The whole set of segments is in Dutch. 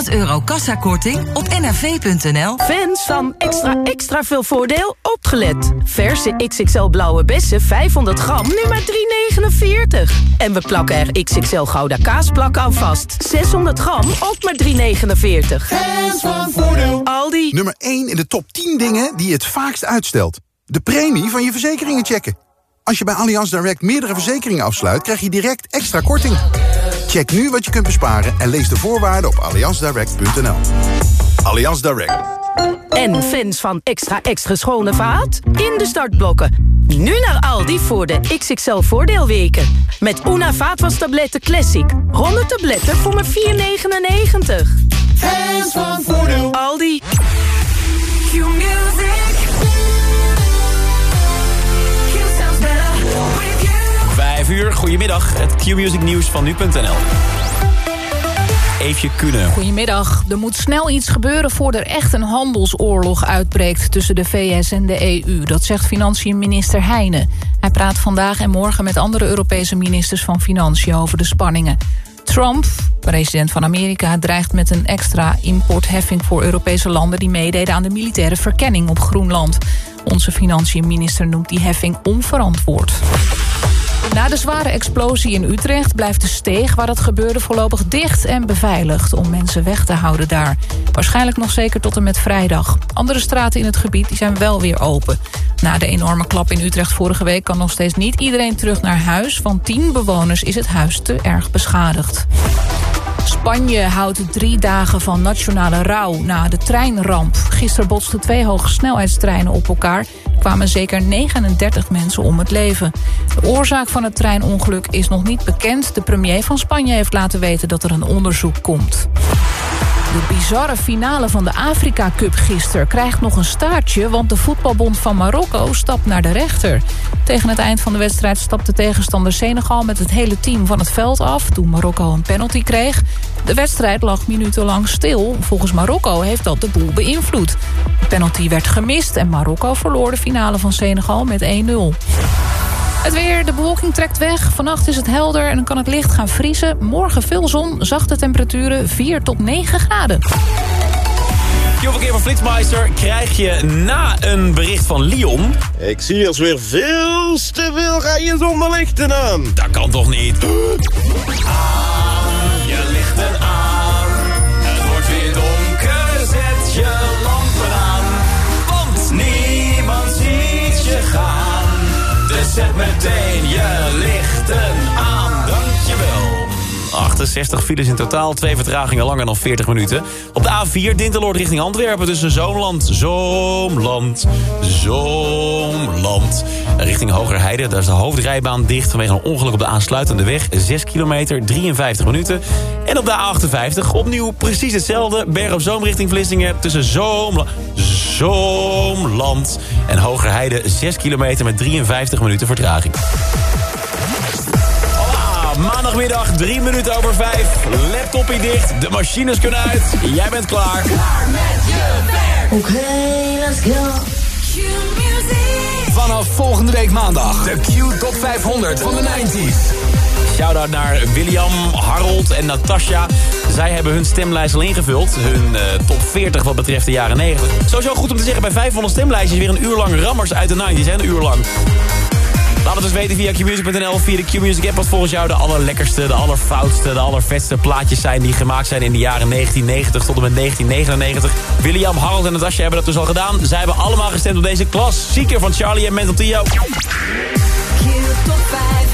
100 euro kassakorting op nrv.nl. Fans van extra extra veel voordeel, opgelet. Verse XXL blauwe bessen 500 gram, nu maar 3,49. En we plakken er XXL Gouda kaasplak aan vast. 600 gram, ook maar 3,49. Fans van voordeel. Aldi. Nummer 1 in de top 10 dingen die je het vaakst uitstelt. De premie van je verzekeringen checken. Als je bij Allianz Direct meerdere verzekeringen afsluit... krijg je direct extra korting. Check nu wat je kunt besparen en lees de voorwaarden op allianzdirect.nl. Allianz Direct. En fans van extra extra schone vaat? In de startblokken. Nu naar Aldi voor de XXL voordeelweken. Met Una vaatwastabletten Classic. 100 tabletten voor maar 4,99. Fans van voordeel. Aldi. Vijf goedemiddag. Het Q-Music nieuws van nu.nl. Eefje Kunnen. Goedemiddag. Er moet snel iets gebeuren voordat er echt een handelsoorlog uitbreekt tussen de VS en de EU. Dat zegt financiën-minister Heijnen. Hij praat vandaag en morgen met andere Europese ministers van Financiën over de spanningen. Trump, president van Amerika, dreigt met een extra importheffing voor Europese landen die meededen aan de militaire verkenning op Groenland. Onze financiën-minister noemt die heffing onverantwoord. Na de zware explosie in Utrecht blijft de steeg waar het gebeurde voorlopig dicht en beveiligd om mensen weg te houden daar. Waarschijnlijk nog zeker tot en met vrijdag. Andere straten in het gebied die zijn wel weer open. Na de enorme klap in Utrecht vorige week kan nog steeds niet iedereen terug naar huis. Van tien bewoners is het huis te erg beschadigd. Spanje houdt drie dagen van nationale rouw na de treinramp. Gisteren botsten twee hogesnelheidstreinen op elkaar. Kwamen zeker 39 mensen om het leven. De oorzaak van het treinongeluk is nog niet bekend. De premier van Spanje heeft laten weten dat er een onderzoek komt. De bizarre finale van de Afrika Cup gisteren krijgt nog een staartje... want de voetbalbond van Marokko stapt naar de rechter. Tegen het eind van de wedstrijd stapte tegenstander Senegal... met het hele team van het veld af toen Marokko een penalty kreeg. De wedstrijd lag minutenlang stil. Volgens Marokko heeft dat de boel beïnvloed. De penalty werd gemist en Marokko verloor de finale van Senegal met 1-0. Het weer, de bewolking trekt weg. Vannacht is het helder en dan kan het licht gaan vriezen. Morgen veel zon, zachte temperaturen 4 tot 9 graden. Verkeer van Flitsmeister krijg je na een bericht van Lyon. Ik zie als weer veel te veel rijden zonder lichten aan. Dat kan toch niet? Aan, zet meteen je lichten aan. Dankjewel. 68 files in totaal, twee vertragingen langer dan 40 minuten. Op de A4 Dinteloord richting Antwerpen tussen Zoomland, Zoomland, Zoomland. Richting Hogerheide, daar is de hoofdrijbaan dicht vanwege een ongeluk op de aansluitende weg. 6 kilometer, 53 minuten. En op de A58 opnieuw precies hetzelfde. Berg op Zoom richting Vlissingen tussen Zoomland, Zoomland en Hogerheide. 6 kilometer met 53 minuten vertraging. Maandagmiddag, drie minuten over vijf. Laptopje dicht, de machines kunnen uit. Jij bent klaar. Klaar met je werk. Oké, let's go. Vanaf volgende week maandag. De Q Top 500 van de 90s. Shout-out naar William, Harold en Natasha. Zij hebben hun stemlijst al ingevuld. Hun uh, top 40 wat betreft de jaren 90. Sowieso goed om te zeggen, bij 500 stemlijstjes weer een uur lang rammers uit de 90s. Hè? Een uur lang. Laat het dus weten via qmusic.nl, via de Qmusic app... wat volgens jou de allerlekkerste, de allerfoutste, de allervetste plaatjes zijn... die gemaakt zijn in de jaren 1990 tot en met 1999. William, Harold en Natasja hebben dat dus al gedaan. Zij hebben allemaal gestemd op deze klassieker van Charlie en Mental Tio. Q top 500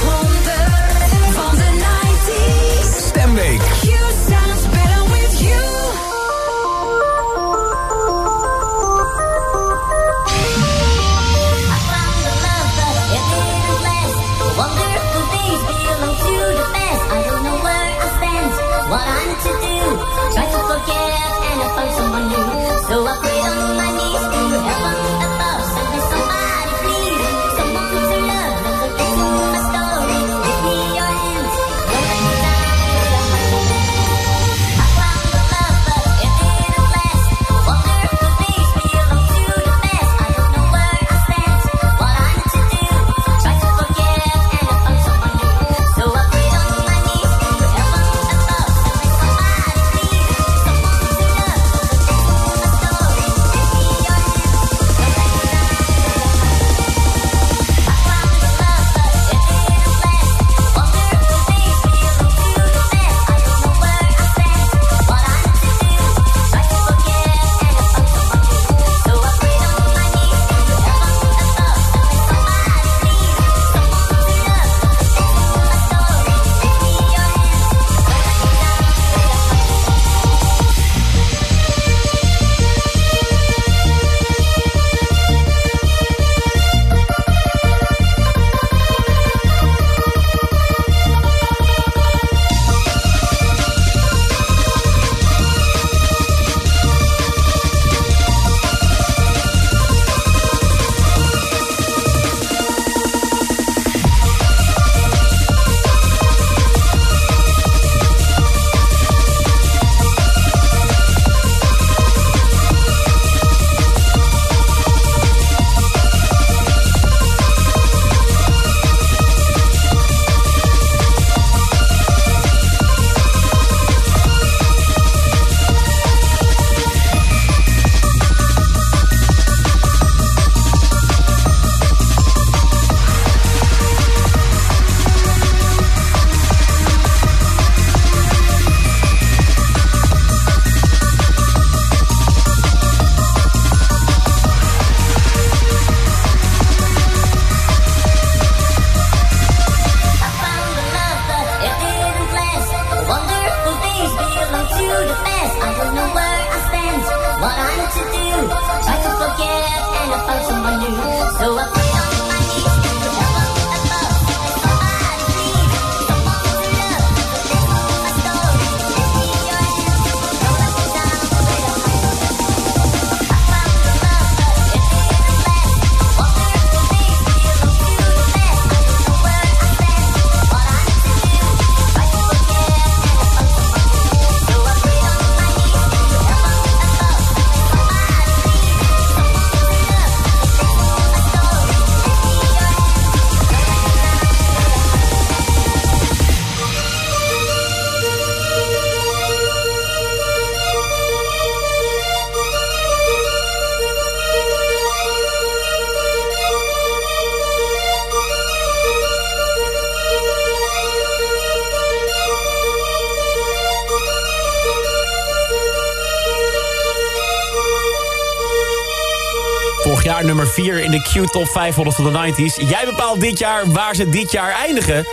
4 in de Q Top 500 van de 90s. Jij bepaalt dit jaar waar ze dit jaar eindigen.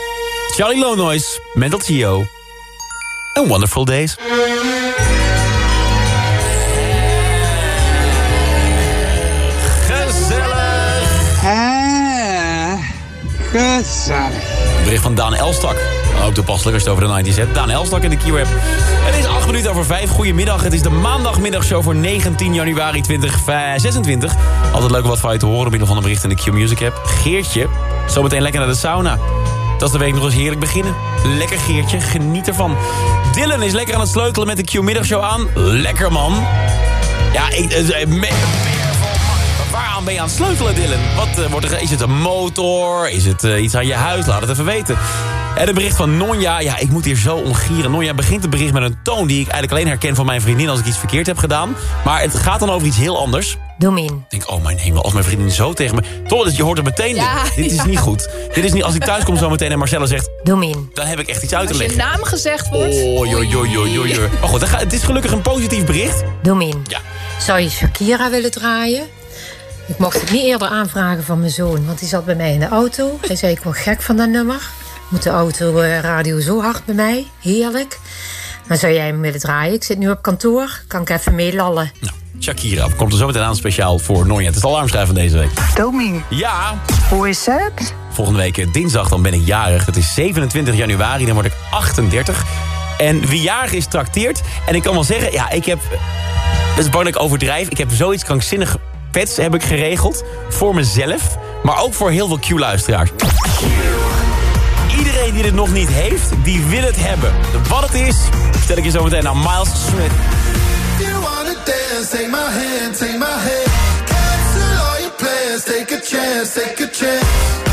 Charlie Lonois, Mental Gio. En Wonderful Days. Gezellig. Ah, gezellig. Bericht van Daan Elstak. Ook toepasselijk als over de 90s hebt. Daan Elstak in de Q-app. Het is 8 minuten over 5. Goedemiddag. Het is de maandagmiddagshow voor 19 januari 2026. Altijd leuk om wat van je te horen. Middel van een bericht in de Q-music app. Geertje. Zometeen lekker naar de sauna. Dat is de week nog eens heerlijk beginnen. Lekker Geertje. Geniet ervan. Dylan is lekker aan het sleutelen met de Q-middagshow aan. Lekker man. Ja, ik... eh, eh, ben je aan het sleutelen, Dylan? Wat, eh, wordt er, is het een motor? Is het eh, iets aan je huis? Laat het even weten. En een bericht van Nonja. Ja, ik moet hier zo omgieren. Nonja begint het bericht met een toon die ik eigenlijk alleen herken van mijn vriendin... als ik iets verkeerd heb gedaan. Maar het gaat dan over iets heel anders. Domin. Ik denk, oh mijn hemel, als mijn vriendin zo tegen me... Toch, je hoort het meteen. Ja, dit, dit is ja. niet goed. Dit is niet, als ik thuis kom zo meteen en Marcella zegt... Domin. dan heb ik echt iets uit te Als je leggen. naam gezegd wordt... Oh, joh, joh, joh, joh, joh. Maar goed, het is gelukkig een positief bericht. Domin. Ja. Zou je Shakira willen draaien? Ik mocht het niet eerder aanvragen van mijn zoon, want die zat bij mij in de auto. Hij zei, ik word gek van dat nummer. Moet de autoradio zo hard bij mij? Heerlijk. Maar zou jij hem willen draaien? Ik zit nu op kantoor. Kan ik even meelallen? Nou, Shakira komt er zo meteen aan speciaal voor Nonja. Het is de alarmschrijf van deze week. Domin, Ja, hoe is het? volgende week eh, dinsdag dan ben ik jarig. Het is 27 januari, dan word ik 38. En wie jarig is, trakteert. En ik kan wel zeggen, ja, ik heb... Het is bang dat ik overdrijf. Ik heb zoiets krankzinnig pets heb ik geregeld. Voor mezelf, maar ook voor heel veel Q-luisteraars. Die dit nog niet heeft, die wil het hebben. Wat het is, vertel ik je zo meteen aan Miles Smith. Take a chance, take a chance.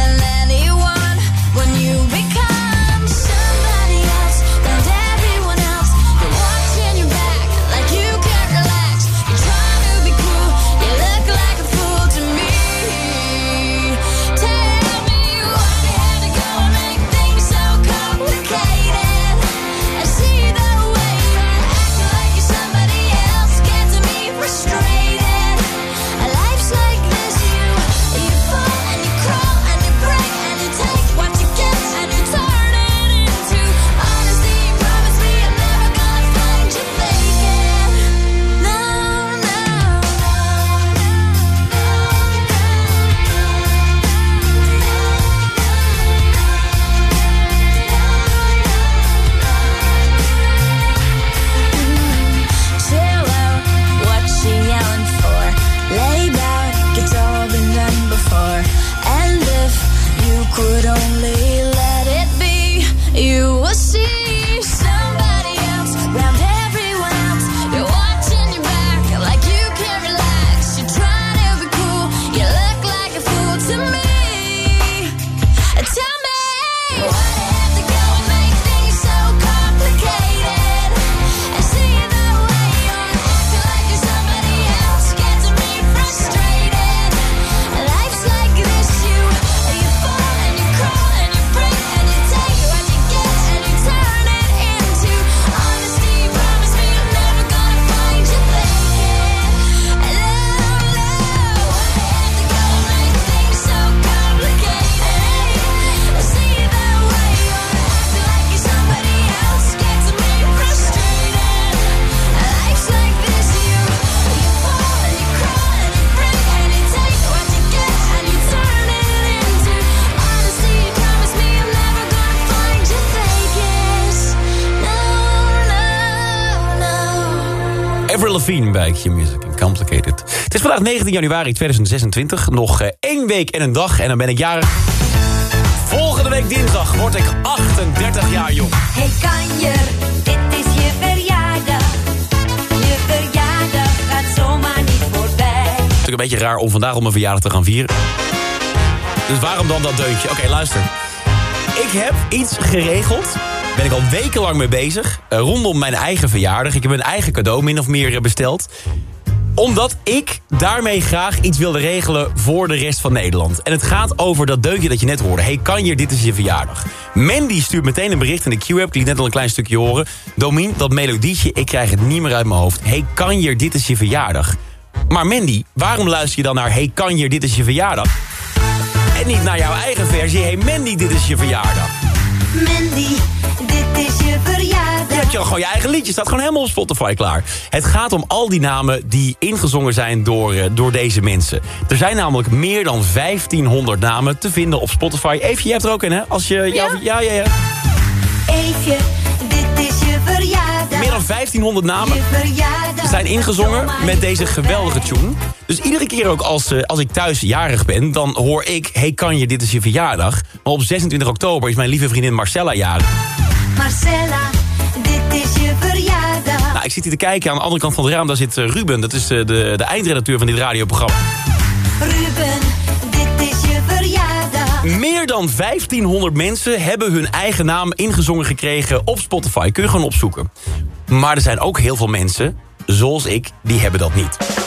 Avril Lavigne bij Q Music en Complicated. Het is vandaag 19 januari 2026. Nog eh, één week en een dag en dan ben ik jarig. Volgende week dinsdag word ik 38 jaar jong. Hey kanjer, dit is je verjaardag. Je verjaardag gaat zomaar niet voorbij. Het is natuurlijk een beetje raar om vandaag om mijn verjaardag te gaan vieren. Dus waarom dan dat deuntje? Oké, luister. Ik heb iets geregeld ben ik al wekenlang mee bezig. eh, rondom mijn eigen verjaardag. Ik heb een eigen cadeau min of meer eh, besteld omdat ik daarmee graag iets wilde regelen voor de rest van Nederland. En het gaat over dat deuntje dat je net hoorde. Hey, kan je, dit is je verjaardag. Mandy stuurt meteen een bericht in de Q-app. Ik net al een klein stukje horen. Domien, dat melodietje, ik krijg het niet meer uit mijn hoofd. Hey, kan je, dit is je verjaardag. Maar Mandy, waarom luister je dan naar Hey, kan je, dit is je verjaardag? En niet naar jouw eigen versie. Hey Mandy, dit is je verjaardag. Mandy, Je je al gewoon je eigen liedje, staat gewoon helemaal op Spotify klaar. Het gaat om al die namen die ingezongen zijn door, eh, door deze mensen. Er zijn namelijk meer dan 1500 namen te vinden op Spotify. Even, jij hebt er ook in, hè? Als je, ja? Ja, ja, ja. Eefje, dit is je verjaardag. Meer dan 1500 namen Je zijn ingezongen met deze geweldige tune. Dus iedere keer ook als, eh, als ik thuis jarig ben, dan hoor ik... Hey, kan je, dit is je verjaardag. Maar op 26 oktober is mijn lieve vriendin Marcella jarig. Marcella, dit is je verjaardag. Nou, ik zit hier te kijken. Aan de andere kant van het raam, daar zit eh, Ruben. Dat is eh, de, de eindredacteur van dit radioprogramma. Ruben, dit is je verjaardag. Meer dan 1500 mensen hebben hun eigen naam ingezongen gekregen op Spotify. Kun je gewoon opzoeken. Maar er zijn ook heel veel mensen, zoals ik, die hebben dat niet.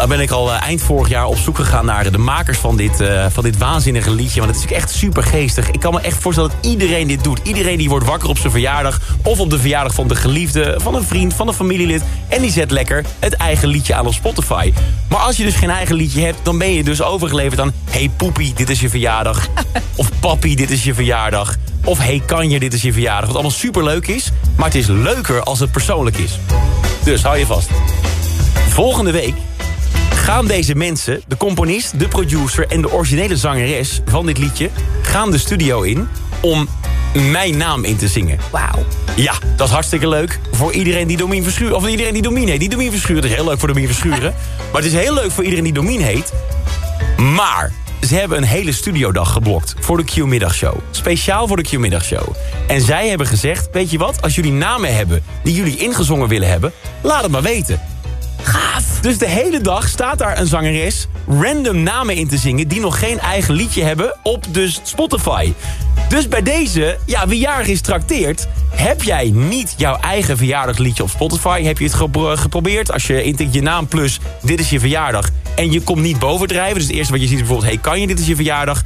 Dan ben ik al eh, eind vorig jaar op zoek gegaan naar de makers van dit, eh, van dit waanzinnige liedje. Want het is echt super geestig. Ik kan me echt voorstellen dat iedereen dit doet. Iedereen die wordt wakker op zijn verjaardag. Of op de verjaardag van de geliefde, van een vriend, van een familielid. En die zet lekker het eigen liedje aan op Spotify. Maar als je dus geen eigen liedje hebt, dan ben je dus overgeleverd aan... Hey poepie, dit is je verjaardag. of papi, dit is je verjaardag. Of hey kanje, dit is je verjaardag. Wat allemaal super leuk is. Maar het is leuker als het persoonlijk is. Dus hou je vast. Volgende week gaan deze mensen, de componist, de producer en de originele zangeres van dit liedje, gaan de studio in om mijn naam in te zingen. Wauw. Ja, dat is hartstikke leuk voor iedereen die Domien Verschuren... of iedereen die Domien heet. Die Domien Verschuren, dat is heel leuk voor Domien Verschuren. maar het is heel leuk voor iedereen die Domien heet. Maar ze hebben een hele studiodag geblokt voor de Q-middagshow. Speciaal voor de Q-middagshow. En zij hebben gezegd, weet je wat, als jullie namen hebben... die jullie ingezongen willen hebben, laat het maar weten. Gaaf. Dus de hele dag staat daar een zangeres random namen in te zingen... die nog geen eigen liedje hebben op dus Spotify. Dus bij deze, ja, wie jarig is trakteert... heb jij niet jouw eigen verjaardagsliedje op Spotify? Heb je het gepro- geprobeerd? Als je intikt je naam plus dit is je verjaardag... en je komt niet bovendrijven... dus het eerste wat je ziet is bijvoorbeeld... hey, kan je dit is je verjaardag?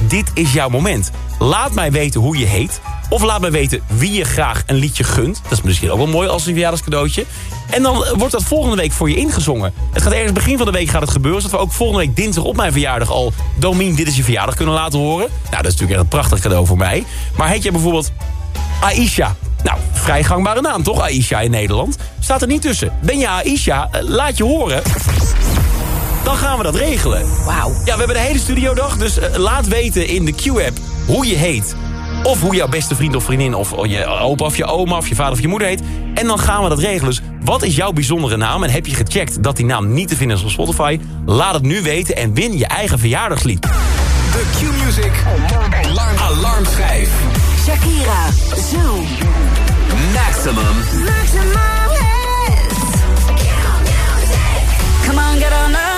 Dit is jouw moment. Laat mij weten hoe je heet... Of laat me weten wie je graag een liedje gunt. Dat is misschien ook wel mooi als een verjaardagscadeautje. En dan eh, wordt dat volgende week voor je ingezongen. Het gaat ergens begin van de week gaat het gebeuren. Zodat we ook volgende week dinsdag op mijn verjaardag al... Domien, dit is je verjaardag kunnen laten horen. Nou, dat is natuurlijk echt een prachtig cadeau voor mij. Maar heet je bijvoorbeeld Aisha? Nou, vrij gangbare naam toch, Aisha in Nederland? Staat er niet tussen. Ben je Aisha? Eh, Laat je horen. Dan gaan we dat regelen. Wauw. Ja, we hebben de hele studiodag, dus eh, laat weten in de Q-app hoe je heet. Of hoe jouw beste vriend of vriendin, of je opa of je oma, of je vader of je moeder heet. En dan gaan we dat regelen. Dus wat is jouw bijzondere naam? En heb je gecheckt dat die naam niet te vinden is op Spotify? Laat het nu weten en win je eigen verjaardagslied. De Q-Music Alarm. Alarmschijf. Shakira, Zoom. Maximum. Maximum hits. Come on, get on up.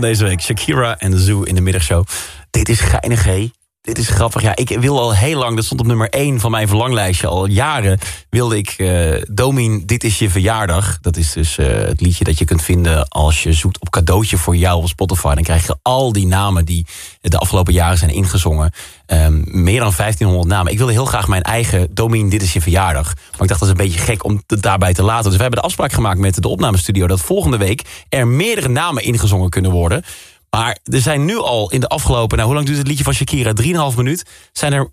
van deze week. Shakira en de Zoo in de middagshow. Dit is geinig, hé. Dit is grappig. Ja, ik wil al heel lang, dat stond op nummer 1 van mijn verlanglijstje. Al jaren wilde ik uh, Domin, dit is je verjaardag. Dat is dus uh, het liedje dat je kunt vinden als je zoekt op cadeautje voor jou op Spotify. Dan krijg je al die namen die de afgelopen jaren zijn ingezongen. Um, meer dan 1500 namen. Ik wilde heel graag mijn eigen Domin, dit is je verjaardag. Maar ik dacht dat is een beetje gek om het daarbij te laten. Dus we hebben de afspraak gemaakt met de opnamestudio... dat volgende week er meerdere namen ingezongen kunnen worden... Maar er zijn nu al in de afgelopen... Nou, hoe lang duurt het liedje van Shakira? 3,5 minuut. Zijn er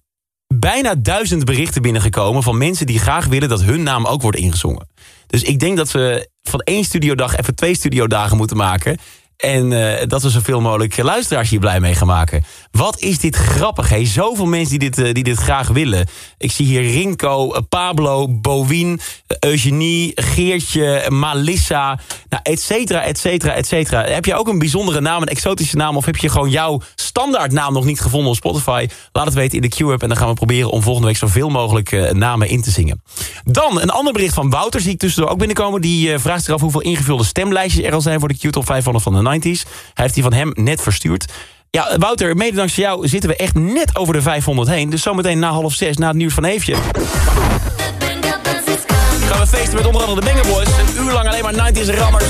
bijna duizend berichten binnengekomen... van mensen die graag willen dat hun naam ook wordt ingezongen. Dus ik denk dat we van één studiodag even twee studiodagen moeten maken... En uh, dat we zoveel mogelijk luisteraars hier blij mee gaan maken. Wat is dit grappig, hé. Zoveel mensen die dit, uh, die dit graag willen. Ik zie hier Rinko, uh, Pablo, Bowien, Eugenie, Geertje, Malissa... Nou, et cetera, et cetera, et cetera. Heb je ook een bijzondere naam, een exotische naam... of heb je gewoon jouw standaardnaam nog niet gevonden op Spotify? Laat het weten in de Q-App en dan gaan we proberen... om volgende week zoveel mogelijk namen in te zingen. Dan een ander bericht van Wouter, zie ik tussendoor ook binnenkomen. Die vraagt zich af hoeveel ingevulde stemlijstjes er al zijn... voor de Q-Top 500 van de 90s. Hij heeft die van hem net verstuurd. Ja, Wouter, mede dankzij jou zitten we echt net over de 500 heen. Dus zometeen na half zes, na het nieuws van Eefje. Gaan we feesten met onder andere de Banger Boys. Een uur lang alleen maar 90s rammers.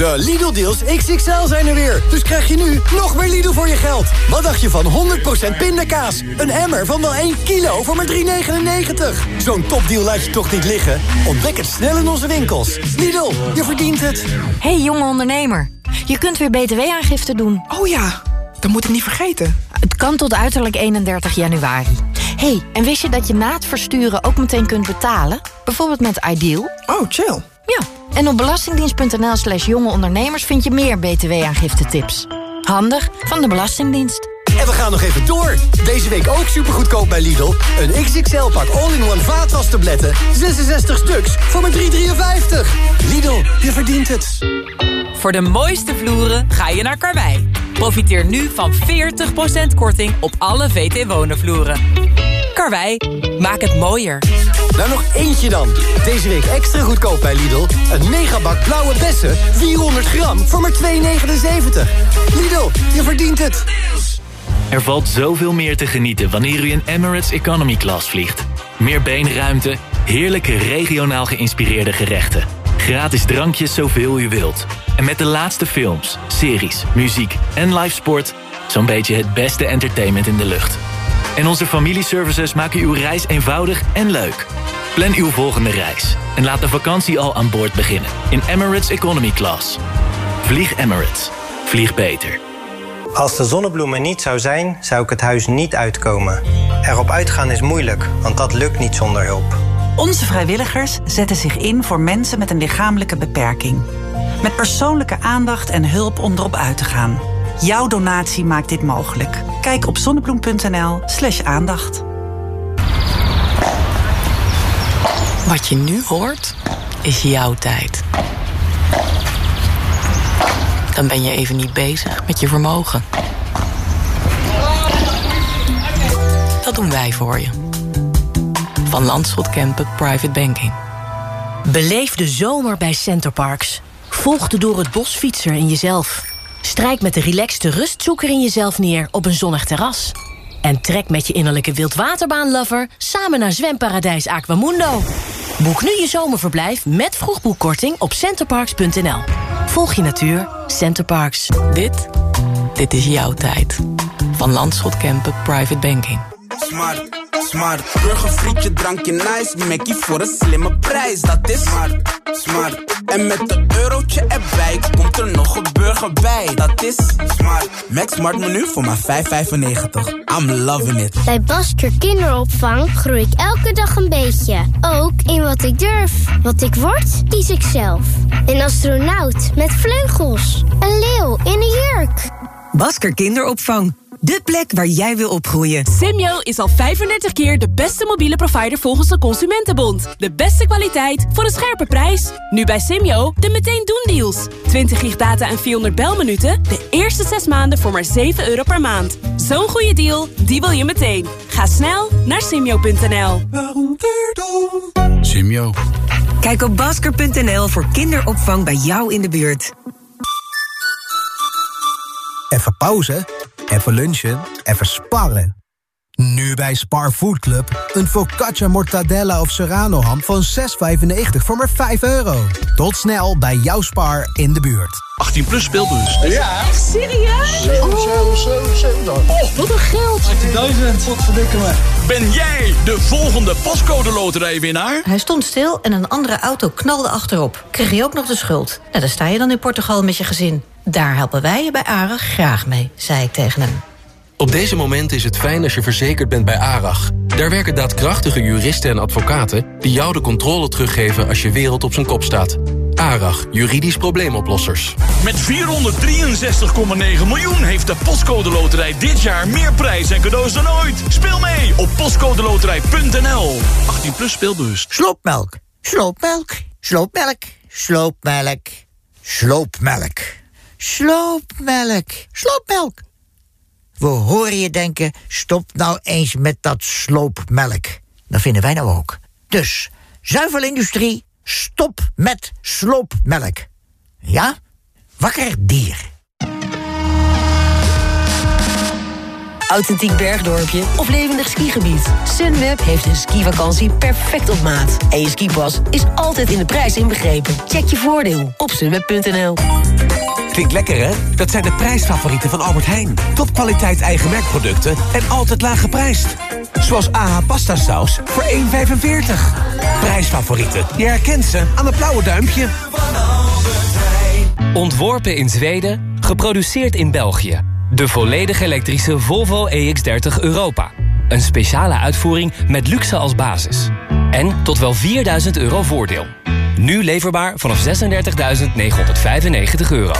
De Lidl-deals XXL zijn er weer. Dus krijg je nu nog meer Lidl voor je geld. Wat dacht je van 100% pindakaas? Een emmer van wel 1 kilo voor maar 3,99. Zo'n topdeal laat je toch niet liggen? Ontdek het snel in onze winkels. Lidl, je verdient het. Hey jonge ondernemer, je kunt weer btw-aangifte doen. Oh ja, dat moet ik niet vergeten. Het kan tot uiterlijk 31 januari. hey, en wist je dat je na het versturen ook meteen kunt betalen? Bijvoorbeeld met Ideal? Oh, chill. Ja, en op belastingdienst.nl slash jonge ondernemers vind je meer btw-aangifte-tips. Handig van de Belastingdienst. En we gaan nog even door. Deze week ook supergoedkoop bij Lidl. Een XXL-pak all-in-one vaatwastabletten. 66 stuks voor maar 3,53. Lidl, je verdient het. Voor de mooiste vloeren ga je naar Karwei. Profiteer nu van 40% korting op alle VT Wonen Karwei, maak het mooier. Nou, nog eentje dan. Deze week extra goedkoop bij Lidl. Een megabak blauwe bessen, 400 gram, voor maar 2,79. Lidl, je verdient het. Er valt zoveel meer te genieten wanneer u in Emirates Economy Class vliegt. Meer beenruimte, heerlijke regionaal geïnspireerde gerechten. Gratis drankjes zoveel u wilt. En met de laatste films, series, muziek en live sport... zo'n beetje het beste entertainment in de lucht. En onze familieservices maken uw reis eenvoudig en leuk. Plan uw volgende reis en laat de vakantie al aan boord beginnen. In Emirates Economy Class. Vlieg Emirates. Vlieg beter. Als de zonnebloem er niet zou zijn, zou ik het huis niet uitkomen. Erop uitgaan is moeilijk, want dat lukt niet zonder hulp. Onze vrijwilligers zetten zich in voor mensen met een lichamelijke beperking. Met persoonlijke aandacht en hulp om erop uit te gaan. Jouw donatie maakt dit mogelijk. Kijk op zonnebloem.nl slash aandacht. Wat je nu hoort, is jouw tijd. Dan ben je even niet bezig met je vermogen. Dat doen wij voor je. Van Landschot Kempen Private Banking. Beleef de zomer bij Centerparks. Volg de door het bos fietser in jezelf. Strijk met de relaxte rustzoeker in jezelf neer op een zonnig terras. En trek met je innerlijke wildwaterbaanlover samen naar zwemparadijs Aquamundo. Boek nu je zomerverblijf met vroegboekkorting op centerparks.nl. Volg je natuur, Centerparks. Dit, dit is jouw tijd. Van Landschot Kempen Private Banking. Smart, smart. Burgerfrietje, drankje nice. Mackie voor een slimme prijs. Dat is smart, smart. En met een eurotje erbij komt er nog een burger bij. Dat is smart. Max Smart menu voor maar 5,95. I'm loving it. Bij Basker Kinderopvang groei ik elke dag een beetje. Ook in wat ik durf. Wat ik word, kies ik zelf. Een astronaut met vleugels. Een leeuw in een jurk. Basker Kinderopvang. De plek waar jij wil opgroeien. Simyo is al 35 keer de beste mobiele provider volgens de Consumentenbond. De beste kwaliteit voor een scherpe prijs. Nu bij Simyo de meteen doen deals. 20 gig data en 400 belminuten. De eerste 6 maanden voor maar 7 euro per maand. Zo'n goede deal, die wil je meteen. Ga snel naar simyo.nl. Simio. Kijk op basker.nl voor kinderopvang bij jou in de buurt. Even pauze, even lunchen, even sparren. Nu bij Spar Food Club. Een focaccia mortadella of serrano ham van 6,95 voor maar 5 euro. Tot snel bij jouw Spar in de buurt. 18 plus speelbus. Ja. Echt serieus? Oh, wat een geld. 18.000. Wat verdikken me. Ben jij de volgende pascode loterijwinnaar? Hij stond stil en een andere auto knalde achterop. Kreeg je ook nog de schuld? Nou, dan sta je dan in Portugal met je gezin. Daar helpen wij je bij ARAG graag mee, zei ik tegen hem. Op deze moment is het fijn als je verzekerd bent bij ARAG. Daar werken daadkrachtige juristen en advocaten... die jou de controle teruggeven als je wereld op zijn kop staat. ARAG, juridisch probleemoplossers. Met 463,9 miljoen heeft de Postcode Loterij dit jaar meer prijs en cadeaus dan ooit. Speel mee op postcodeloterij.nl. 18 plus speelbewust. Sloopmelk, sloopmelk, sloopmelk, sloopmelk, sloopmelk, sloopmelk, sloopmelk. We horen je denken, stop nou eens met dat sloopmelk. Dat vinden wij nou ook. Dus, zuivelindustrie, stop met sloopmelk. Ja? Wakker dier. Authentiek bergdorpje of levendig skigebied. Sunweb heeft een skivakantie perfect op maat. En je skipas is altijd in de prijs inbegrepen. Check je voordeel op sunweb.nl. Klinkt lekker, hè? Dat zijn de prijsfavorieten van Albert Heijn. Topkwaliteit eigen merkproducten en altijd laag geprijsd. Zoals AH pasta saus voor 1,45. Prijsfavorieten. Je herkent ze aan het blauwe duimpje. Ontworpen in Zweden, geproduceerd in België. De volledig elektrische Volvo EX30 Europa. Een speciale uitvoering met luxe als basis. En tot wel 4000 euro voordeel. Nu leverbaar vanaf 36.995 euro.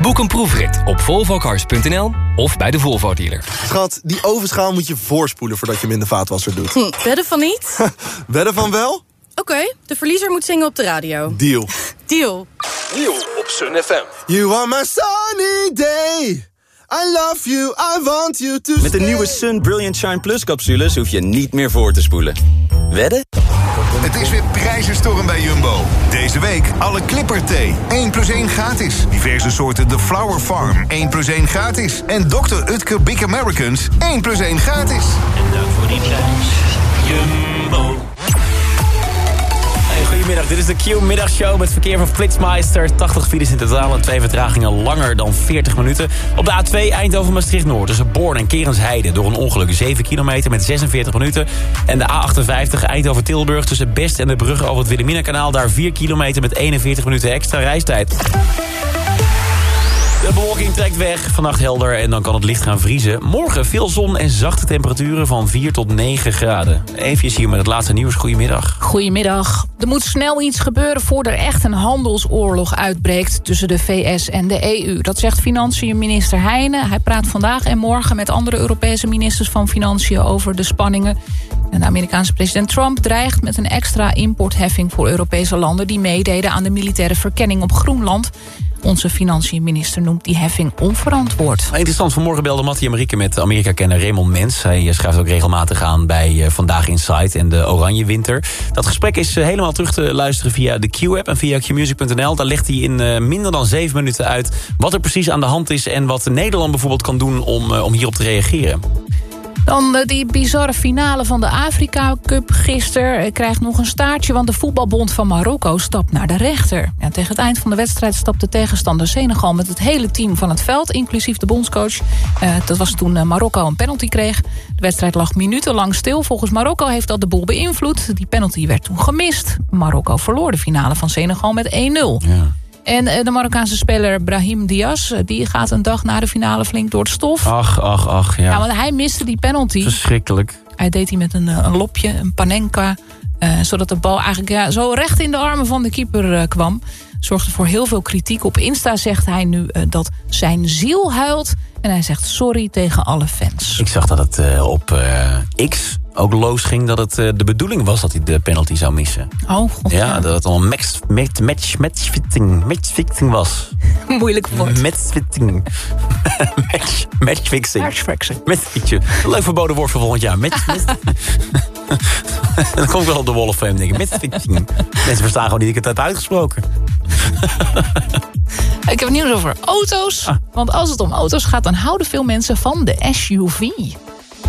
Boek een proefrit op volvocars.nl of bij de Volvo dealer. Schat, die ovenschaal moet je voorspoelen voordat je hem in de vaatwasser doet. Hm, wedden van niet? Wedden van wel? Oké, de verliezer moet zingen op de radio. Deal. Deal. Deal op Sun FM. You are my sunny day. I love you, I want you to Met de nieuwe Sun Brilliant Shine Plus capsules hoef je niet meer voor te spoelen. Wedden? Het is weer prijzenstorm bij Jumbo. Deze week alle Clipper thee. 1 plus 1 gratis. Diverse soorten The Flower Farm. 1 plus 1 gratis. En Dr. Utker Big Americans. 1 plus 1 gratis. En dank voor die prijs. Jumbo. Goedemiddag, dit is de Q-middagshow met verkeer van Flitsmeister. 80 files in totaal en twee vertragingen langer dan 40 minuten. Op de A2 Eindhoven-Maastricht-Noord tussen Born en Kerensheide... door een ongeluk 7 kilometer met 46 minuten. En de A58 Eindhoven-Tilburg tussen Best en de brug over het Wilhelmina-kanaal... daar 4 kilometer met 41 minuten extra reistijd. De bewolking trekt weg, vannacht helder en dan kan het licht gaan vriezen. Morgen veel zon en zachte temperaturen van 4 tot 9 graden. Even hier met het laatste nieuws. Goedemiddag. Goedemiddag. Er moet snel iets gebeuren voordat er echt een handelsoorlog uitbreekt... tussen de VS en de EU. Dat zegt financiën minister Heijnen. Hij praat vandaag en morgen met andere Europese ministers van Financiën... over de spanningen. En de Amerikaanse president Trump dreigt met een extra importheffing... voor Europese landen die meededen aan de militaire verkenning op Groenland... Onze financiënminister noemt die heffing onverantwoord. Interessant, vanmorgen belde Mattie Marieke met Amerika-kenner Raymond Mens. Hij schrijft ook regelmatig aan bij eh, Vandaag Insight en de Oranje Winter. Dat gesprek is eh, helemaal terug te luisteren via de Q-app en via qmusic.nl. Daar legt hij in eh, minder dan zeven minuten uit wat er precies aan de hand is... en wat Nederland bijvoorbeeld kan doen om, om hierop te reageren. Dan eh, die bizarre finale van de Afrika Cup gisteren. krijgt nog een staartje, want de voetbalbond van Marokko stapt naar de rechter. Ja, tegen het eind van de wedstrijd stapte tegenstander Senegal... met het hele team van het veld, inclusief de bondscoach. Eh, dat was toen eh, Marokko een penalty kreeg. De wedstrijd lag minutenlang stil. Volgens Marokko heeft dat de boel beïnvloed. Die penalty werd toen gemist. Marokko verloor de finale van Senegal met 1-0. En eh, de Marokkaanse speler Brahim Diaz... eh, die gaat een dag na de finale flink door het stof. Ach, ach, ach, ja. Ja, want hij miste die penalty. Verschrikkelijk. Hij deed hij met een, eh, een lopje, een panenka. zodat de bal eigenlijk ja, zo recht in de armen van de keeper kwam. Zorgde voor heel veel kritiek. Op Insta zegt hij nu dat zijn ziel huilt. En hij zegt sorry tegen alle fans. Ik zag dat het eh, op eh, X ook losging dat het eh, de bedoeling was dat hij de penalty zou missen. Oh, god. Ja, dat het al een match, match, match, matchfitting, matchfixing was. Moeilijk woord. Matchfitting. match, matchfixing. Matchfixing. Matchfixing. Leuk verboden woord voor volgend jaar. Match, match. Dan kom ik wel op de Wall of Fame, denk ik. Matchfixing. Mensen verstaan gewoon niet dat ik het heb uitgesproken. Ik heb nieuws over auto's. Want als het om auto's gaat, dan houden veel mensen van de SUV.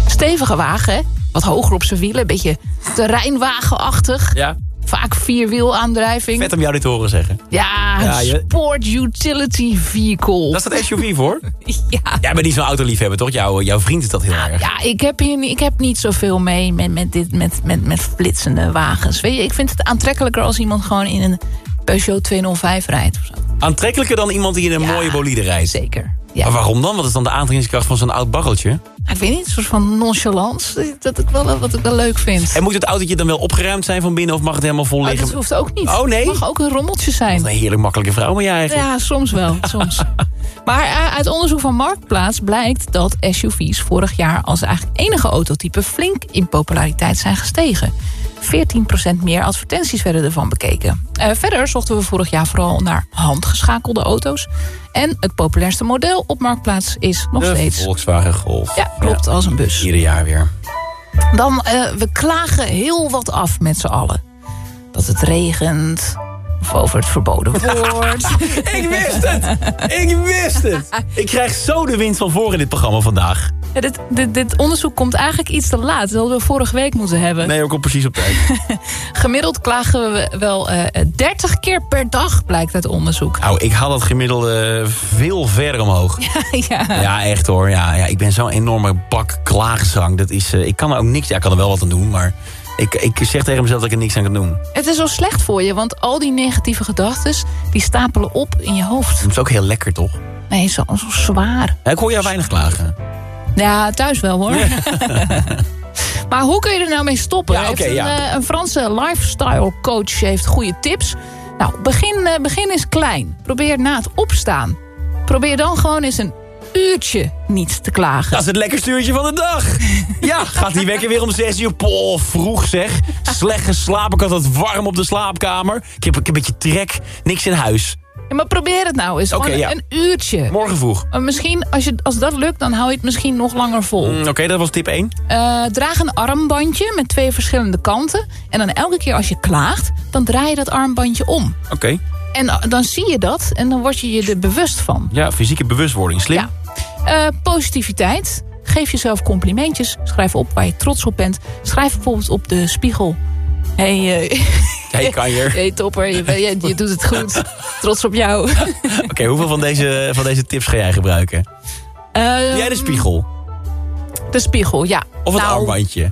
Stevige wagen, wat hoger op zijn wielen. Een beetje terreinwagenachtig. Ja. Vaak vierwielaandrijving. Vet om jou dit te horen zeggen. Ja, Ja, je- sport utility vehicle. Dat is dat SUV voor? ja. Jij bent niet zo'n autoliefhebber, toch? Jouw, jouw vriend is dat heel erg. Ja, ik heb, hier, niet- ik heb niet zoveel mee met, met, dit, met, met, met flitsende wagens. Weet je, ik vind het aantrekkelijker als iemand gewoon in een Peugeot 205 rijdt. Aantrekkelijker dan iemand die in een mooie bolide rijdt. Zeker. Maar waarom dan? Wat is dan de aantrekkingskracht van zo'n oud baggeltje? Ik weet niet, een soort van nonchalance. Dat ik wel, wat ik wel leuk vind. En moet het autootje dan wel opgeruimd zijn van binnen of mag het helemaal vol Oh, liggen? dat hoeft ook niet. Oh nee? Het mag ook een rommeltje zijn. Een heerlijk makkelijke vrouw ben jij eigenlijk. Ja, soms wel. Soms. Maar eh, uit onderzoek van Marktplaats blijkt dat SUV's vorig jaar als eigenlijk enige autotype flink in populariteit zijn gestegen. 14% meer advertenties werden ervan bekeken. Eh, verder zochten we vorig jaar vooral naar handgeschakelde auto's. En het populairste model op Marktplaats is nog de steeds... Volkswagen Golf. Ja, klopt, als een bus. Ieder jaar weer. Dan, eh, we klagen heel wat af met z'n allen. Dat het regent, of over het verboden woord. ik wist het! Ik wist het! Ik krijg zo de wind van voor in dit programma vandaag. Ja, dit, dit, dit onderzoek komt eigenlijk iets te laat. Dat hadden we vorige week moeten hebben. Nee, ook al precies op tijd. Gemiddeld klagen we wel eh 30 keer per dag, blijkt uit onderzoek. Nou, ik haal het gemiddelde veel verder omhoog. ja. Ja, echt hoor. Ja, ja, ik ben zo'n enorme bak klaagzang. Dat is, eh, ik kan er ook niks... Ja, ik kan er wel wat aan doen, maar... Ik, ik zeg tegen mezelf dat ik er niks aan kan doen. Het is zo slecht voor je, want al die negatieve gedachten... die stapelen op in je hoofd. Het is ook heel lekker, toch? Nee, zo, zo zwaar. Ja, ik hoor jou weinig klagen. Ja, thuis wel hoor. maar hoe kun je er nou mee stoppen? Ja, Heeft een, eh, een Franse lifestyle coach heeft goede tips. Nou, begin, eh, begin eens klein. Probeer na het opstaan. Probeer dan gewoon eens een uurtje niet te klagen. Dat is het lekkerste uurtje van de dag. Ja, gaat die wekker weer om 6 uur. Poh, vroeg zeg. Slecht geslapen, ik had het warm op de slaapkamer. Ik heb, ik heb een beetje trek, niks in huis. Ja, maar probeer het nou eens. Gewoon ja. een uurtje. Morgen vroeg. Misschien, als, je, als dat lukt, dan hou je het misschien nog langer vol. Mm, Oké, dat was tip 1. Eh, draag een armbandje met twee verschillende kanten. En dan elke keer als je klaagt, dan draai je dat armbandje om. Oké. En eh, dan zie je dat en dan word je je er bewust van. Ja, fysieke bewustwording. Slim. Ja. Eh, positiviteit. Geef jezelf complimentjes. Schrijf op waar je trots op bent. Schrijf bijvoorbeeld op de spiegel. Hey, eh, Hey, kanjer. hey topper, je, ben- je, je doet het goed. Trots op jou. Oké, hoeveel van deze, van deze tips ga jij gebruiken? Ehm, jij de spiegel? De spiegel, ja. Of het Nou, armbandje?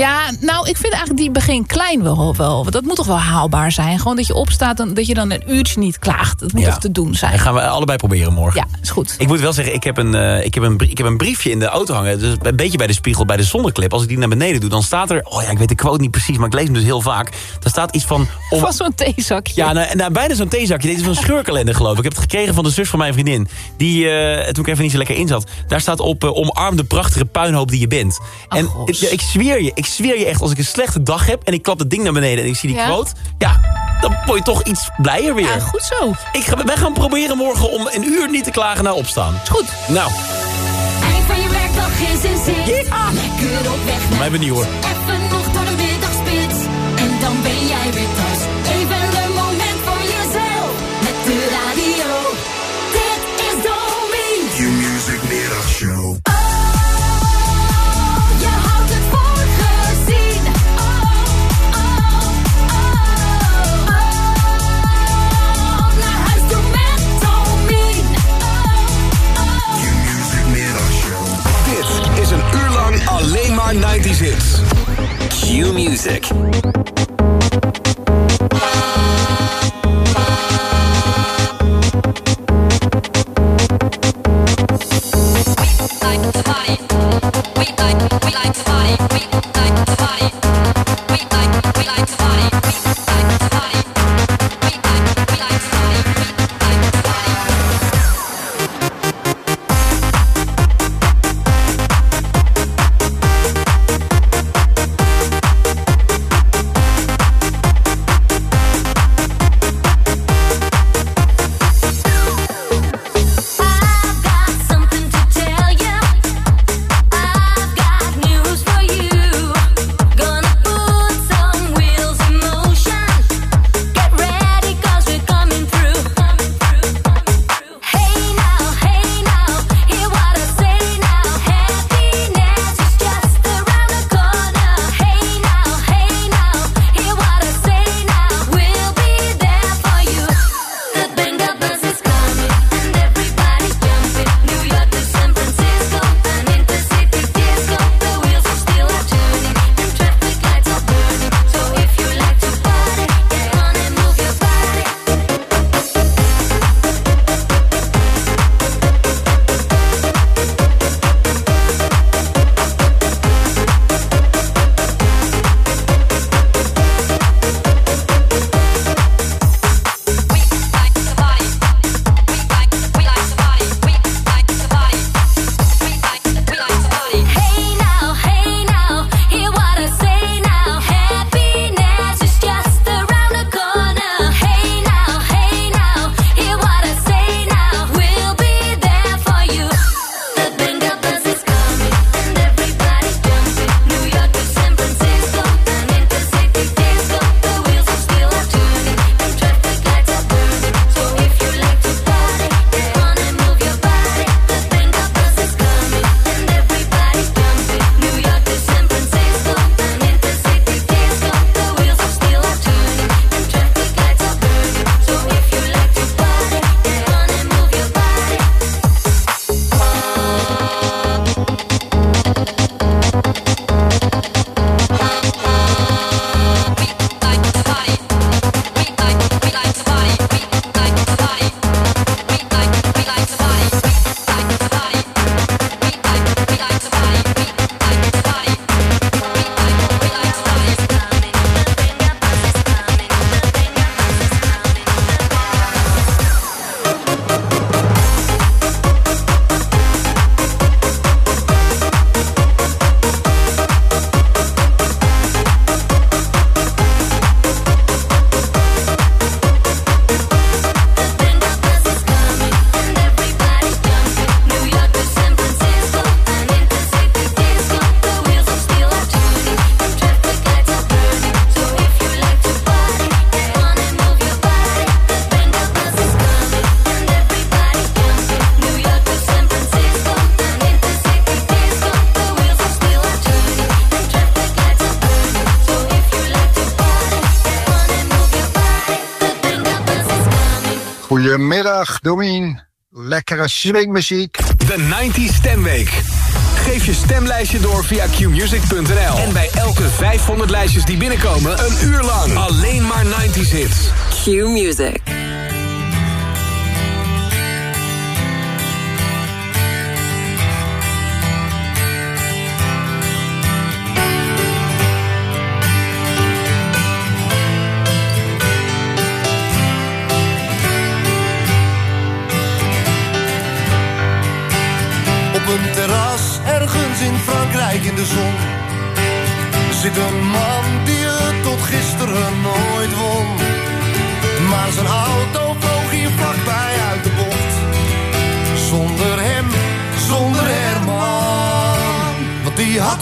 Ja, nou, ik vind eigenlijk die begin klein wel, wel. Dat moet toch wel haalbaar zijn? Gewoon dat je opstaat en dat je dan een uurtje niet klaagt. Dat moet Ja. toch te doen zijn? Dat gaan we allebei proberen morgen. Ja, is goed. Ik moet wel zeggen, ik heb, een, eh, ik, heb een, ik heb een briefje in de auto hangen. Dus een beetje bij de spiegel, bij de zonneclip. Als ik die naar beneden doe, dan staat er... Oh ja, ik weet de quote niet precies, maar ik lees hem dus heel vaak. Daar staat iets van... om- Van zo'n theezakje. Ja, nou, nou, bijna zo'n theezakje. Dit is van een scheurkalender, geloof ik. Ik heb het gekregen van de zus van mijn vriendin. Die, eh, toen ik even niet zo lekker in zat. Daar staat op, eh, omarm de prachtige puinhoop die je bent. en ik, ik zweer je, ik zweer je echt, als ik een slechte dag heb... en ik klap het ding naar beneden en ik zie die Ja? quote... Ja, dan word je toch iets blijer weer. Ja, goed zo. Ik ga, wij gaan proberen morgen om een uur niet te klagen naar opstaan. Is goed. Nou, Eind van je werkdag is in. Lekker op weg naar mij benieuwd hoor. Even nog door de middagspits. En dan ben jij weer thuis. 90s hits. Q Music. Lekkere swingmuziek. De 90 Stemweek. Geef je stemlijstje door via qmusic.nl. En bij elke 500 lijstjes die binnenkomen, een uur lang. Alleen maar 90s hits. Q Music.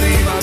Gaan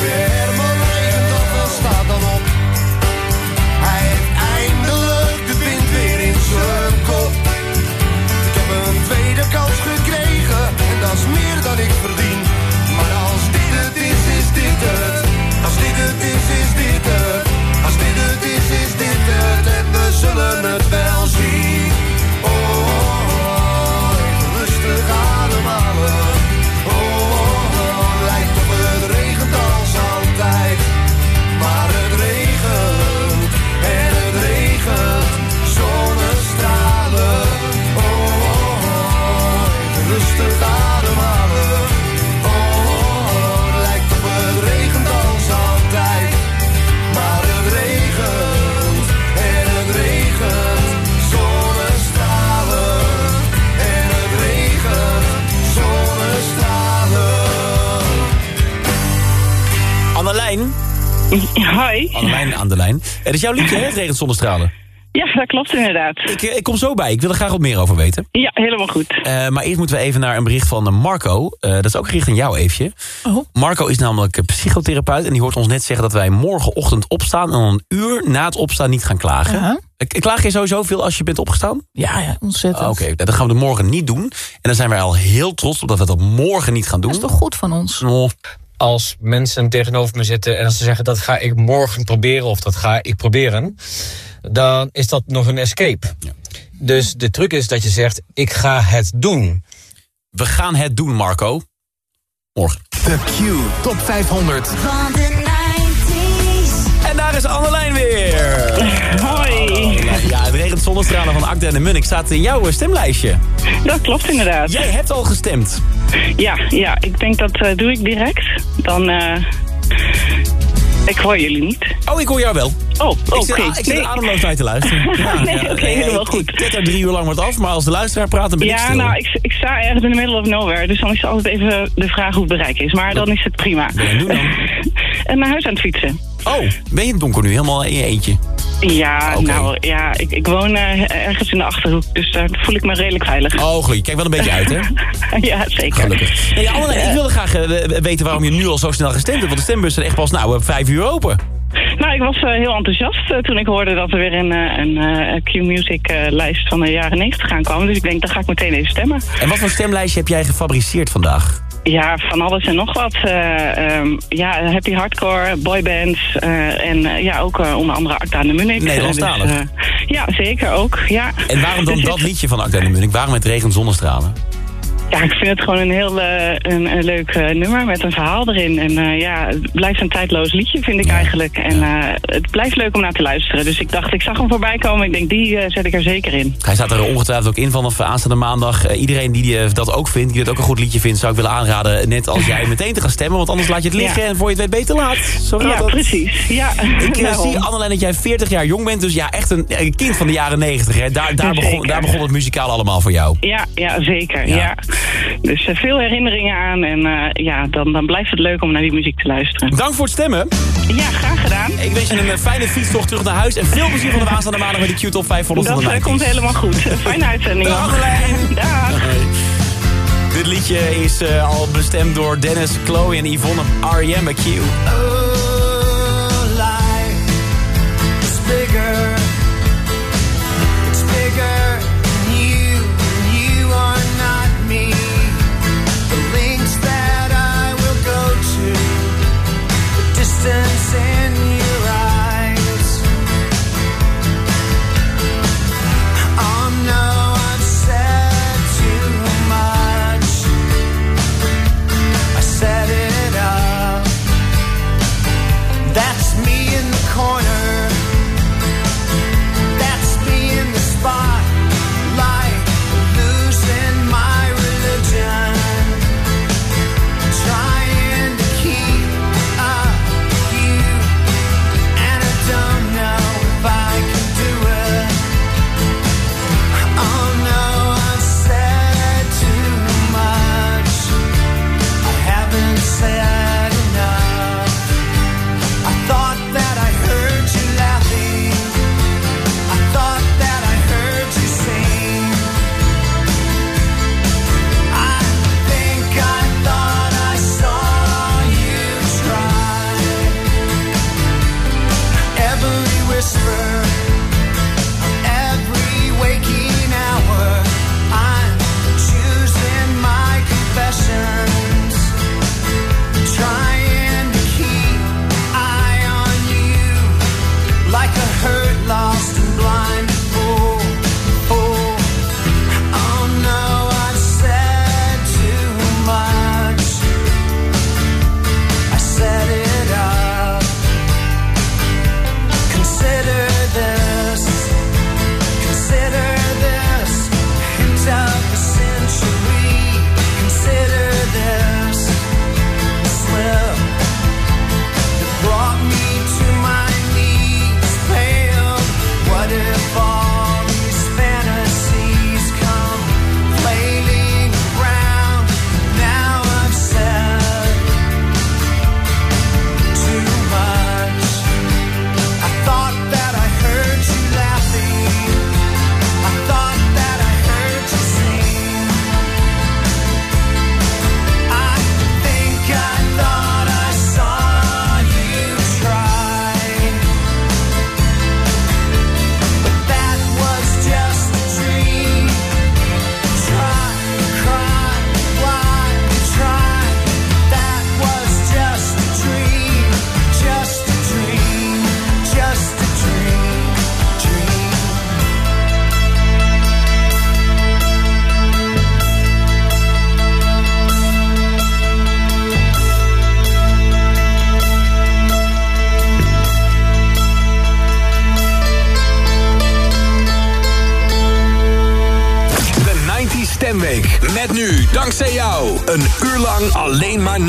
Het is jouw liedje, hè? Het regent zonnestralen. Ja, dat klopt inderdaad. Ik, eh, ik kom zo bij. Ik wil er graag wat meer over weten. Ja, helemaal goed. Eh, maar eerst moeten we even naar een bericht van eh, Marco. Eh, dat is ook gericht aan jou, Eefje. Marco is namelijk psychotherapeut... en die hoort ons net zeggen dat wij morgenochtend opstaan... en dan een uur na het opstaan niet gaan klagen. Eh, Klaag je sowieso veel als je bent opgestaan? Ja, ja ontzettend. Ah, Oké, nou, dat gaan we morgen niet doen. En daar zijn wij al heel trots op dat we dat morgen niet gaan doen. Dat is toch goed van ons? Oh, Als mensen tegenover me zitten en als ze zeggen dat ga ik morgen proberen of dat ga ik proberen, dan is dat nog een escape. Dus de truc is dat je zegt ik ga het doen. We gaan het doen, Marco. Morgen. The Q Top 500. Van de 90s. En daar is Annelijn weer. Ja, het regent zonnestralen van Akda en de Munnik staat in jouw stemlijstje. Dat klopt inderdaad. Jij hebt al gestemd. Ja, ja, ik denk dat eh, doe ik direct. Dan, eh ik hoor jullie niet. Oh, ik hoor jou wel. Oh, Ik oké. zit, ik zit Nee. ademloos naar je te luisteren. Ja, Nee, ja. oké, helemaal ik- goed. Ik er drie uur lang wat af, maar als de luisteraar praat, dan ben ik Ja, stil. nou, ik, ik sta ergens in the middle of nowhere, dus dan is altijd even de vraag hoe het bereik is. Maar dan is het prima. Ben je aan het doen en naar huis aan het fietsen. Oh, ben je in het donker nu, helemaal in je eentje? Ja, nou, ja, ik, ik woon eh, ergens in de Achterhoek, dus daar voel ik me redelijk veilig. Oh, gelukkig. Je kijkt wel een beetje uit, hè? ja, zeker. Gelukkig. Nee, Annelijn, ik wilde graag eh, weten waarom je nu al zo snel gestemd hebt. Want de stembus zijn echt pas, nou, eh, vijf uur open. Nou, ik was eh, heel enthousiast eh, toen ik hoorde dat er weer een, eh, een eh, Q-Music eh, lijst van de jaren 90 aankwam. Dus ik denk, dan ga ik meteen even stemmen. En wat voor stemlijstje heb jij gefabriceerd vandaag? Ja, van alles en nog wat. Eh, ehm, ja, happy hardcore, boybands eh, en eh, ja, ook onder andere Acta de Munich. Nederlandstalig? Dus, ja, zeker ook, ja. En waarom dan Dus dat liedje van en de Munnik? Waarom het regent zonnestralen? Ja, ik vind het gewoon een heel eh, een, een leuk eh, nummer met een verhaal erin. En eh, ja, het blijft een tijdloos liedje, vind ik eigenlijk. En het blijft leuk om naar te luisteren. Dus ik dacht, ik zag hem voorbij komen. Ik denk, die zet ik er zeker in. Hij staat er ongetwijfeld ook in vanaf aanstaande maandag. Iedereen die dat ook vindt, die dat ook een goed liedje vindt... zou ik willen aanraden, net als jij, meteen te gaan stemmen. Want anders laat je het liggen Ja. en voor je het weet beter laat. Zo gaat Ja, dat. precies. Ja, Ik zie, Annelijn, dat jij 40 jaar jong bent. Dus ja, echt een, een kind van de jaren 90. Hè. Daar, daar, begon, daar begon het muzikaal allemaal voor jou. Ja, ja zeker. Ja. Dus eh, veel herinneringen aan. En eh, ja, dan, dan blijft het leuk om naar die muziek te luisteren. Dank voor het stemmen. Ja, graag gedaan. Ik wens je een eh, fijne fietstocht terug naar huis. En veel plezier van de aanstaande maandag met de Q-Top 500 Dat van 90s. komt helemaal goed. Fijne uitzending. Dag. Marlijn. Dag. Dit liedje is al bestemd door Dennis, Chloe en Yvonne R.E.M. Q.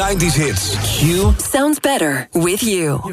90s hits. Q Sounds better with you. So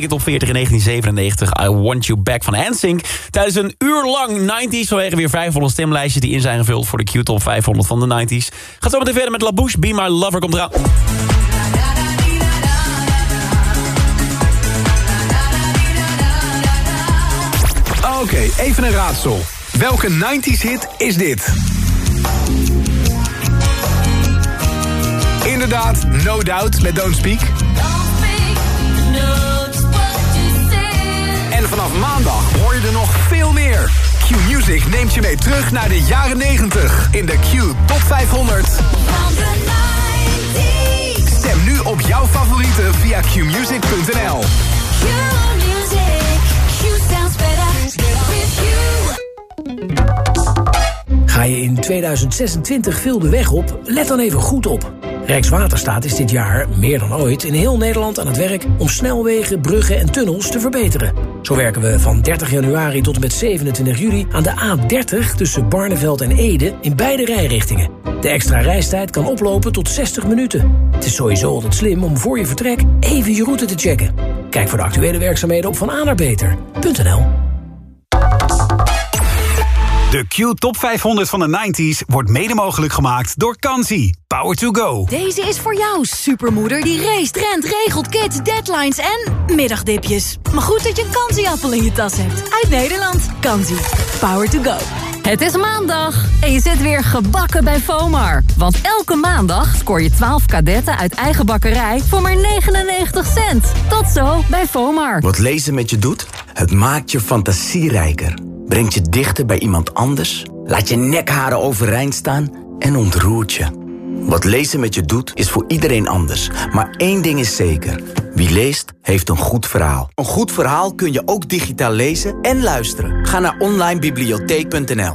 you back. 9 weken top 40 in 1997. I Want You Back van Hansink. Tijdens een uur lang 90s. Vanwege weer 500 stemlijstjes die in zijn gevuld voor de Q-top 500 van de 90s. Gaat zo meteen verder met La Bouche. Be My Lover komt eraan. Oké, even een raadsel. Welke 90s hit is dit? Inderdaad, No Doubt met Don't Speak. Vanaf maandag hoor je er nog veel meer. Q-Music neemt je mee terug naar de jaren 90 in de Q Top 500. Stem nu op jouw favorieten via qmusic.nl. Ga je in 2026 veel de weg op? Let dan even goed op. Rijkswaterstaat is dit jaar, meer dan ooit, in heel Nederland aan het werk... om snelwegen, bruggen en tunnels te verbeteren. Zo werken we van 30 januari tot en met 27 juli aan de A30... tussen Barneveld en Ede in beide rijrichtingen. De extra reistijd kan oplopen tot 60 minuten. Het is sowieso altijd slim om voor je vertrek even je route te checken. Kijk voor de actuele werkzaamheden op vananaarbeter.nl. De Q Top 500 van de 90s wordt mede mogelijk gemaakt door Kansi. Power to go. Deze is voor jou, supermoeder die race, rent, regelt, kids, deadlines en middagdipjes. Maar goed dat je een kansieappel in je tas hebt. Uit Nederland. Kansie. Power to go. Het is maandag en je zit weer gebakken bij FOMAR. Want elke maandag scoor je 12 kadetten uit eigen bakkerij voor maar 99 cent. Tot zo bij FOMAR. Wat lezen met je doet? Het maakt je fantasierijker. Brengt je dichter bij iemand anders. Laat je nekharen overeind staan en ontroert je. Wat lezen met je doet, is voor iedereen anders. Maar één ding is zeker. Wie leest, heeft een goed verhaal. Een goed verhaal kun je ook digitaal lezen en luisteren. Ga naar onlinebibliotheek.nl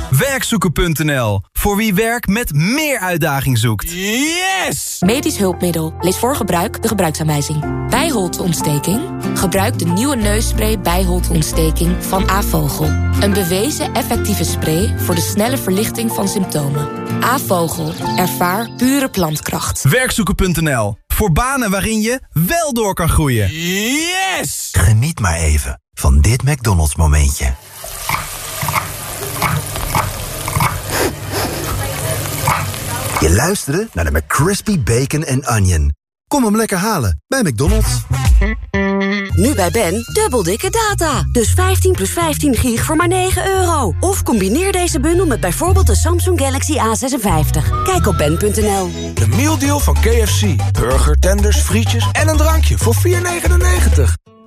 Werkzoeken.nl. Voor wie werk met meer uitdaging zoekt. Yes! Medisch hulpmiddel. Lees voor gebruik de gebruiksaanwijzing. Bijholteontsteking? Gebruik de nieuwe neusspray bijholteontsteking van Avogel. Een bewezen effectieve spray voor de snelle verlichting van symptomen. Avogel. Ervaar pure plantkracht. Werkzoeken.nl. Voor banen waarin je wel door kan groeien. Yes! Geniet maar even van dit McDonald's momentje. Je luisterde naar de McCrispy Bacon and Onion. Kom hem lekker halen bij McDonald's. Nu bij Ben, dubbel dikke data. Dus 15 plus 15 gig voor maar 9 euro. Of combineer deze bundel met bijvoorbeeld de Samsung Galaxy A56. Kijk op ben.nl. De mealdeal van KFC. Burger, tenders, frietjes en een drankje voor 4,99.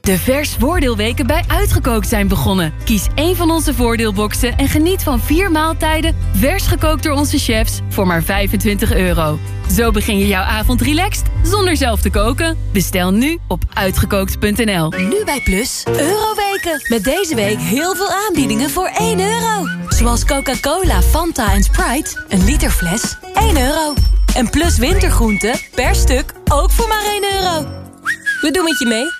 De vers voordeelweken bij Uitgekookt zijn begonnen. Kies één van onze voordeelboxen en geniet van vier maaltijden... vers gekookt door onze chefs voor maar 25 euro. Zo begin je jouw avond relaxed zonder zelf te koken. Bestel nu op uitgekookt.nl. Nu bij Plus, Euroweken. Met deze week heel veel aanbiedingen voor 1 euro. Zoals Coca-Cola, Fanta en Sprite, een liter fles, 1 euro. En Plus wintergroenten, per stuk, ook voor maar 1 euro. We doen het je mee,